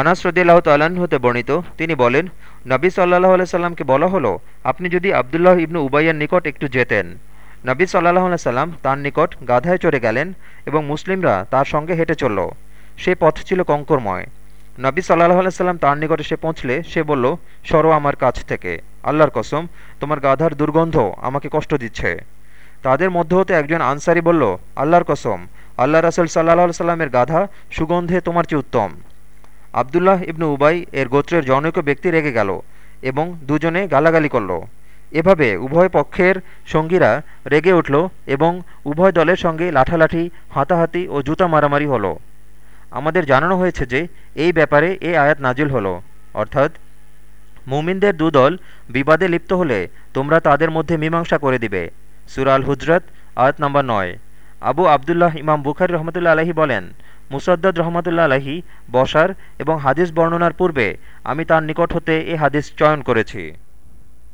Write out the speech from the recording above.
আনাস রদিল্লাহ হতে বর্ণিত, তিনি বলেন, নবী সাল্লাহ সাল্লামকে বলা হলো, আপনি যদি আবদুল্লাহ ইবনু উবাইয়ের নিকট একটু যেতেন। নবী সাল্লাহ সাল্লাম তার নিকট গাধায় চড়ে গেলেন এবং মুসলিমরা তার সঙ্গে হেঁটে চলল। সে পথ ছিল কঙ্করময়। নবী সাল্লাহ সাল্লাম তার নিকট এসে পৌঁছলে সে বলল, সরো আমার কাছ থেকে। আল্লাহর কসম, তোমার গাধার দুর্গন্ধ আমাকে কষ্ট দিচ্ছে। তাদের মধ্য হতে একজন আনসারি বলল, আল্লাহর কসম, আল্লাহ রাসুল সাল্লাহ সাল্লামের গাধা সুগন্ধে তোমার চেয়ে উত্তম। আবদুল্লাহ ইবনু উবাই এর গোত্রের জনৈক ব্যক্তি রেগে গেল এবং দুজনে গালাগালি করল। এভাবে উভয় পক্ষের সঙ্গীরা রেগে উঠল এবং উভয় দলের সঙ্গে লাঠালাঠি, হাতাহাতি ও জুতা মারামারি হলো। আমাদের জানানো হয়েছে যে, এই ব্যাপারে এ আয়াত নাজিল হলো। অর্থাৎ, মুমিনদের দুদল বিবাদে লিপ্ত হলে তোমরা তাদের মধ্যে মীমাংসা করে দিবে। সুরাল হুজরত আয়াত নম্বর নয়। আবু আবদুল্লাহ ইমাম বুখারি রহমতুল্লা আলহী বলেন মুসদ্দদ রহমতুল্লা আলাহি বসার এবং হাদিস বর্ণনার পূর্বে আমি তার নিকট হতে এ হাদিস চয়ন করেছি।